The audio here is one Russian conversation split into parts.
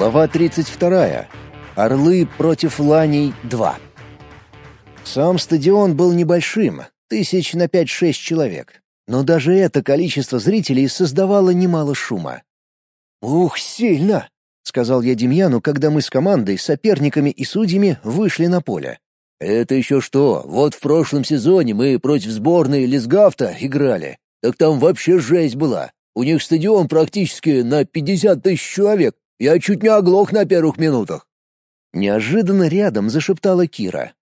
Глава 32. Орлы против ланей 2. Сам стадион был небольшим, тысяч на 5-6 человек. Но даже это количество зрителей создавало немало шума. «Ух, сильно!» — сказал я Демьяну, когда мы с командой, соперниками и судьями вышли на поле. «Это еще что? Вот в прошлом сезоне мы против сборной Лисгафта играли. Так там вообще жесть была. У них стадион практически на 50 тысяч человек. Я чуть не оглох на первых минутах». Неожиданно рядом зашептала Кира.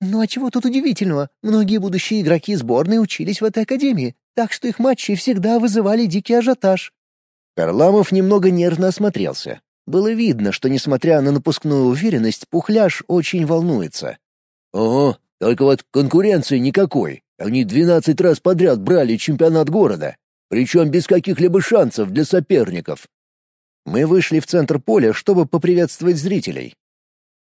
«Ну а чего тут удивительного? Многие будущие игроки сборной учились в этой академии, так что их матчи всегда вызывали дикий ажиотаж». Карламов немного нервно осмотрелся. Было видно, что, несмотря на напускную уверенность, Пухляш очень волнуется. «Ого, только вот конкуренции никакой. Они двенадцать раз подряд брали чемпионат города, причем без каких-либо шансов для соперников. Мы вышли в центр поля, чтобы поприветствовать зрителей.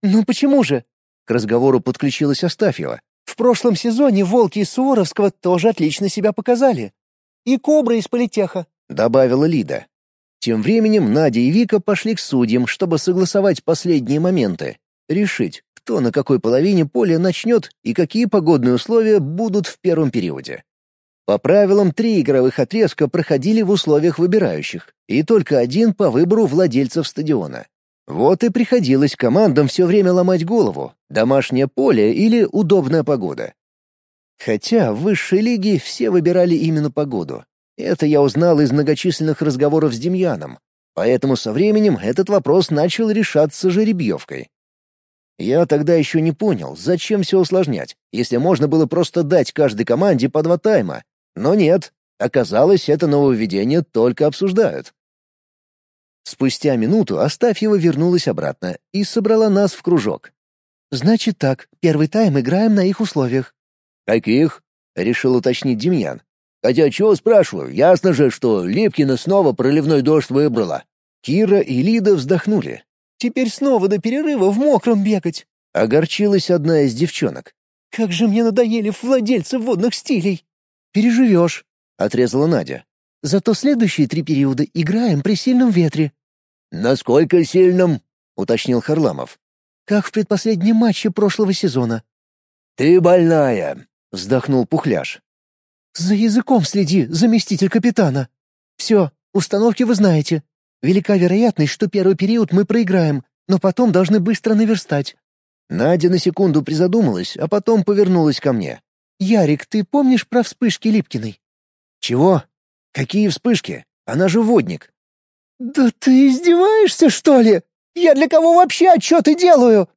«Ну почему же?» — к разговору подключилась Астафьева. «В прошлом сезоне волки из Суворовского тоже отлично себя показали. И кобра из политеха», — добавила Лида. Тем временем Надя и Вика пошли к судьям, чтобы согласовать последние моменты, решить, кто на какой половине поля начнет и какие погодные условия будут в первом периоде. По правилам, три игровых отрезка проходили в условиях выбирающих, и только один по выбору владельцев стадиона. Вот и приходилось командам все время ломать голову, домашнее поле или удобная погода. Хотя в высшей лиге все выбирали именно погоду. Это я узнал из многочисленных разговоров с Демьяном, поэтому со временем этот вопрос начал решаться жеребьевкой. Я тогда еще не понял, зачем все усложнять, если можно было просто дать каждой команде по два тайма, но нет, оказалось, это нововведение только обсуждают. Спустя минуту Астафьева вернулась обратно и собрала нас в кружок. «Значит так, первый тайм играем на их условиях». «Каких?» — решил уточнить Демьян. «Хотя чего спрашиваю? Ясно же, что Липкина снова проливной дождь выбрала». Кира и Лида вздохнули. «Теперь снова до перерыва в мокром бегать», — огорчилась одна из девчонок. «Как же мне надоели владельцы водных стилей!» «Переживешь», — отрезала Надя. «Зато следующие три периода играем при сильном ветре». «Насколько сильном?» — уточнил Харламов. «Как в предпоследнем матче прошлого сезона». «Ты больная», — вздохнул Пухляш. «За языком следи, заместитель капитана. Все, установки вы знаете. Велика вероятность, что первый период мы проиграем, но потом должны быстро наверстать». Надя на секунду призадумалась, а потом повернулась ко мне. «Ярик, ты помнишь про вспышки Липкиной?» «Чего? Какие вспышки? Она же водник». «Да ты издеваешься, что ли? Я для кого вообще отчеты делаю?»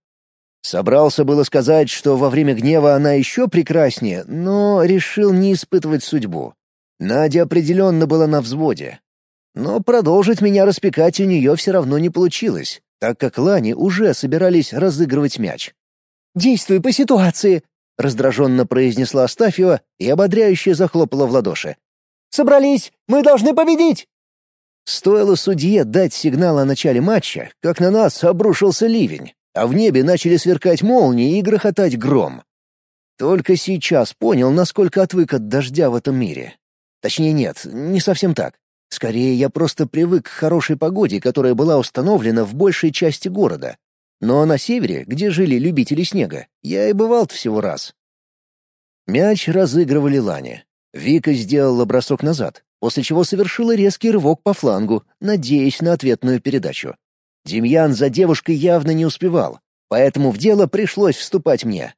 Собрался было сказать, что во время гнева она еще прекраснее, но решил не испытывать судьбу. Надя определенно была на взводе. Но продолжить меня распекать у нее все равно не получилось, так как Лани уже собирались разыгрывать мяч. «Действуй по ситуации. — раздраженно произнесла Астафьева и ободряюще захлопала в ладоши. «Собрались! Мы должны победить!» Стоило судье дать сигнал о начале матча, как на нас обрушился ливень, а в небе начали сверкать молнии и грохотать гром. Только сейчас понял, насколько отвык от дождя в этом мире. Точнее, нет, не совсем так. Скорее, я просто привык к хорошей погоде, которая была установлена в большей части города. Но на севере, где жили любители снега, я и бывал всего раз. Мяч разыгрывали Лани. Вика сделала бросок назад, после чего совершила резкий рывок по флангу, надеясь на ответную передачу. Демьян за девушкой явно не успевал, поэтому в дело пришлось вступать мне.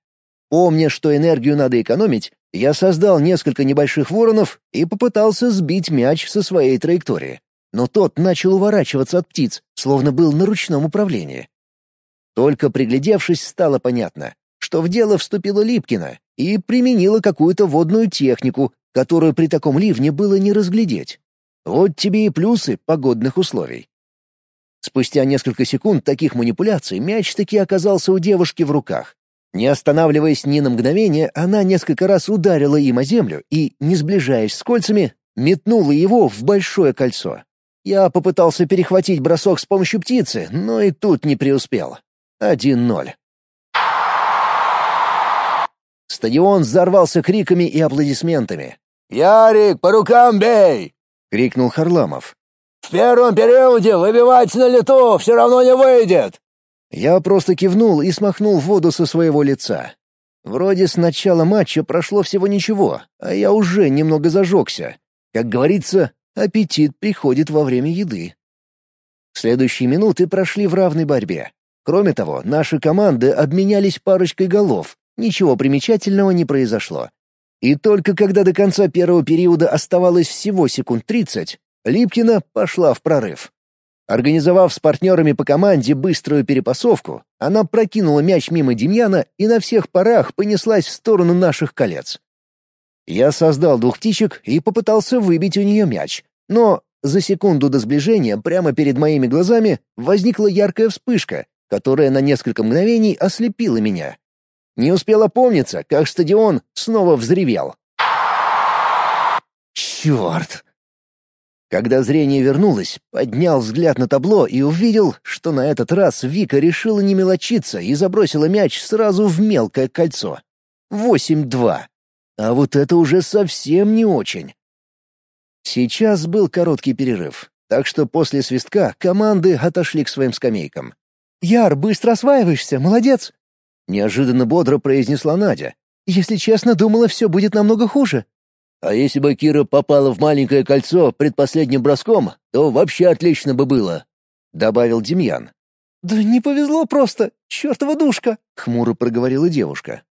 Помня, что энергию надо экономить, я создал несколько небольших воронов и попытался сбить мяч со своей траектории. Но тот начал уворачиваться от птиц, словно был на ручном управлении. Только приглядевшись, стало понятно, что в дело вступила Липкина и применила какую-то водную технику, которую при таком ливне было не разглядеть. Вот тебе и плюсы погодных условий. Спустя несколько секунд таких манипуляций мяч таки оказался у девушки в руках. Не останавливаясь ни на мгновение, она несколько раз ударила им о землю и, не сближаясь с кольцами, метнула его в большое кольцо. Я попытался перехватить бросок с помощью птицы, но и тут не преуспел. 1-0. Стадион взорвался криками и аплодисментами. «Ярик, по рукам бей!» — крикнул Харламов. В первом периоде выбивать на лету все равно не выйдет!» Я просто кивнул и смахнул воду со своего лица. Вроде с начала матча прошло всего ничего, а я уже немного зажегся. Как говорится, аппетит приходит во время еды. Следующие минуты прошли в равной борьбе. Кроме того, наши команды обменялись парочкой голов. Ничего примечательного не произошло. И только когда до конца первого периода оставалось всего секунд 30, Липкина пошла в прорыв. Организовав с партнерами по команде быструю перепасовку, она прокинула мяч мимо Демьяна и на всех парах понеслась в сторону наших колец. Я создал двух птичек и попытался выбить у нее мяч, но за секунду до сближения прямо перед моими глазами возникла яркая вспышка, которая на несколько мгновений ослепила меня. Не успел опомниться, как стадион снова взревел. Черт! Когда зрение вернулось, поднял взгляд на табло и увидел, что на этот раз Вика решила не мелочиться и забросила мяч сразу в мелкое кольцо. Восемь-два. А вот это уже совсем не очень. Сейчас был короткий перерыв, так что после свистка команды отошли к своим скамейкам. «Яр, быстро осваиваешься, молодец!» Неожиданно бодро произнесла Надя. «Если честно, думала, все будет намного хуже. А если бы Кира попала в маленькое кольцо предпоследним броском, то вообще отлично бы было», — добавил Демьян. «Да не повезло просто, чертова душка», — хмуро проговорила девушка.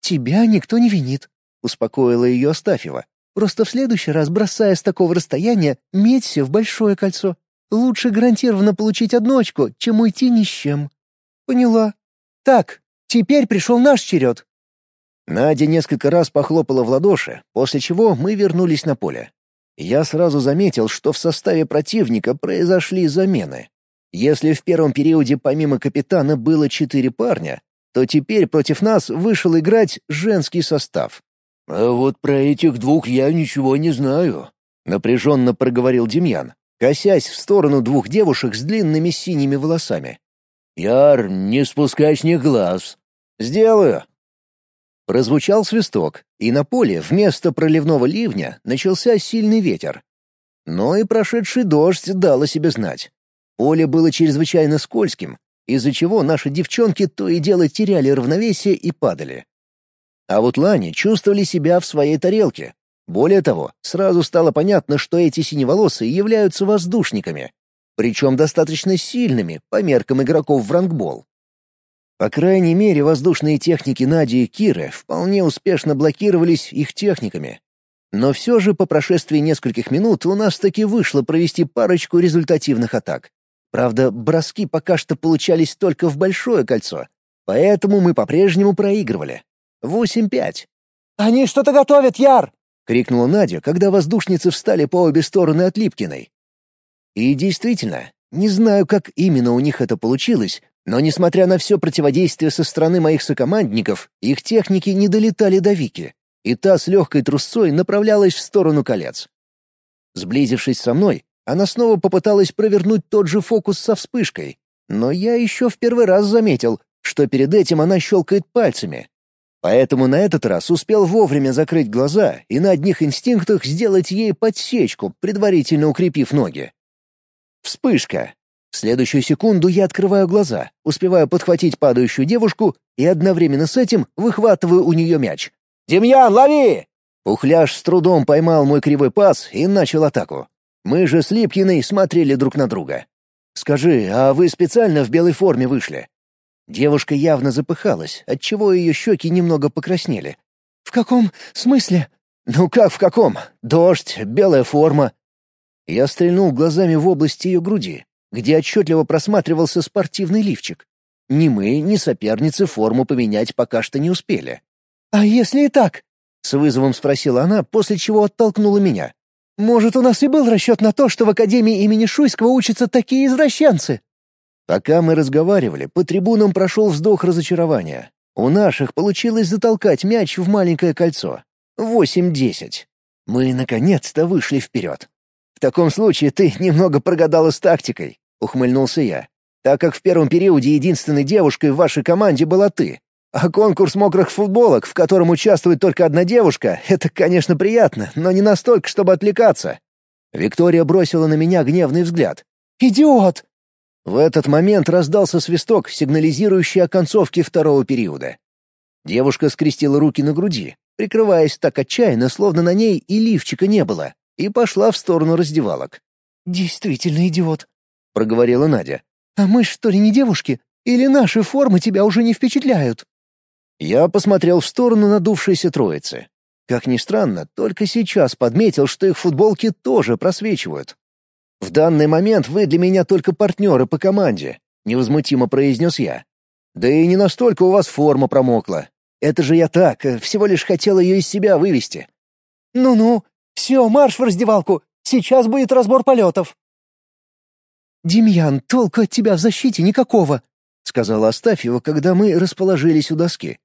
«Тебя никто не винит», — успокоила ее Астафьева. «Просто в следующий раз, бросая с такого расстояния, меться в большое кольцо. Лучше гарантированно получить одну очку, чем уйти ни с чем». «Поняла. Так, теперь пришел наш черед. Надя несколько раз похлопала в ладоши, после чего мы вернулись на поле. Я сразу заметил, что в составе противника произошли замены. Если в первом периоде помимо капитана было четыре парня, то теперь против нас вышел играть женский состав. «А вот про этих двух я ничего не знаю», — напряженно проговорил Демьян, косясь в сторону двух девушек с длинными синими волосами. «Яр, не спускай с них глаз». «Сделаю», Прозвучал свисток, и на поле вместо проливного ливня начался сильный ветер. Но и прошедший дождь дал о себе знать. Поле было чрезвычайно скользким, из-за чего наши девчонки то и дело теряли равновесие и падали. А вот лани чувствовали себя в своей тарелке. Более того, сразу стало понятно, что эти синеволосые являются воздушниками, причем достаточно сильными по меркам игроков в рангбол. По крайней мере, воздушные техники Нади и Киры вполне успешно блокировались их техниками. Но все же по прошествии нескольких минут у нас таки вышло провести парочку результативных атак. Правда, броски пока что получались только в большое кольцо, поэтому мы по-прежнему проигрывали. Восемь-пять. «Они что-то готовят, Яр!» — крикнула Надя, когда воздушницы встали по обе стороны от Липкиной. И действительно, не знаю, как именно у них это получилось, но, несмотря на все противодействие со стороны моих сокомандников, их техники не долетали до Вики, и та с легкой трусцой направлялась в сторону колец. Сблизившись со мной, она снова попыталась провернуть тот же фокус со вспышкой, но я еще в первый раз заметил, что перед этим она щелкает пальцами. Поэтому на этот раз успел вовремя закрыть глаза и на одних инстинктах сделать ей подсечку, предварительно укрепив ноги. Вспышка. В следующую секунду я открываю глаза, успеваю подхватить падающую девушку и одновременно с этим выхватываю у нее мяч. «Демьян, лови!» Ухляж с трудом поймал мой кривой пас и начал атаку. Мы же с Липкиной смотрели друг на друга. «Скажи, а вы специально в белой форме вышли?» Девушка явно запыхалась, отчего ее щеки немного покраснели. «В каком смысле?» «Ну как в каком? Дождь, белая форма». Я стрельнул глазами в область ее груди где отчетливо просматривался спортивный лифчик. Ни мы, ни соперницы форму поменять пока что не успели. «А если и так?» — с вызовом спросила она, после чего оттолкнула меня. «Может, у нас и был расчет на то, что в Академии имени Шуйского учатся такие извращенцы?» Пока мы разговаривали, по трибунам прошел вздох разочарования. У наших получилось затолкать мяч в маленькое кольцо. Восемь-десять. Мы наконец-то вышли вперед. В таком случае ты немного прогадала с тактикой. — ухмыльнулся я. «Так как в первом периоде единственной девушкой в вашей команде была ты. А конкурс мокрых футболок, в котором участвует только одна девушка, это, конечно, приятно, но не настолько, чтобы отвлекаться». Виктория бросила на меня гневный взгляд. «Идиот!» В этот момент раздался свисток, сигнализирующий о концовке второго периода. Девушка скрестила руки на груди, прикрываясь так отчаянно, словно на ней и лифчика не было, и пошла в сторону раздевалок. «Действительно идиот», — проговорила Надя. «А мы что ли не девушки? Или наши формы тебя уже не впечатляют?» Я посмотрел в сторону надувшейся троицы. Как ни странно, только сейчас подметил, что их футболки тоже просвечивают. «В данный момент вы для меня только партнеры по команде», — невозмутимо произнес я. «Да и не настолько у вас форма промокла. Это же я так, э, всего лишь хотел ее из себя вывести». «Ну-ну, все, марш в раздевалку, сейчас будет разбор полетов». «Демьян, толку от тебя в защите никакого», — сказала Астафьева, когда мы расположились у доски.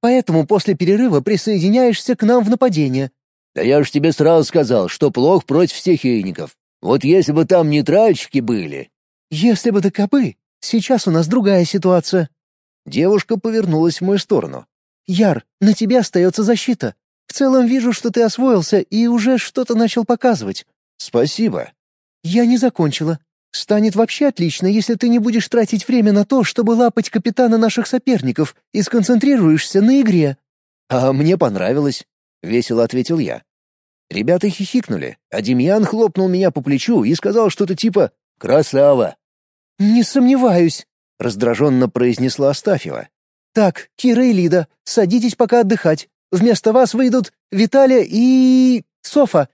«Поэтому после перерыва присоединяешься к нам в нападение». «Да я ж тебе сразу сказал, что плохо против стихийников. Вот если бы там нейтральщики были...» «Если бы ДКБ, сейчас у нас другая ситуация». Девушка повернулась в мою сторону. «Яр, на тебе остается защита. В целом вижу, что ты освоился и уже что-то начал показывать». «Спасибо». «Я не закончила. Станет вообще отлично, если ты не будешь тратить время на то, чтобы лапать капитана наших соперников и сконцентрируешься на игре». «А мне понравилось», — весело ответил я. Ребята хихикнули, а Демьян хлопнул меня по плечу и сказал что-то типа «Красава». «Не сомневаюсь», — раздраженно произнесла Астафьева. «Так, Кира и Лида, садитесь пока отдыхать. Вместо вас выйдут Виталия и... Софа.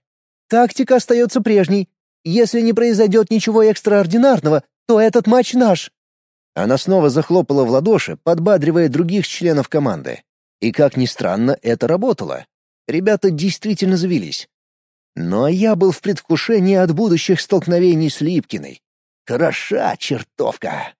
Тактика остается прежней. Если не произойдет ничего экстраординарного, то этот матч наш». Она снова захлопала в ладоши, подбадривая других членов команды. И, как ни странно, это работало. Ребята действительно завелись. Но я был в предвкушении от будущих столкновений с Липкиной. Хороша чертовка!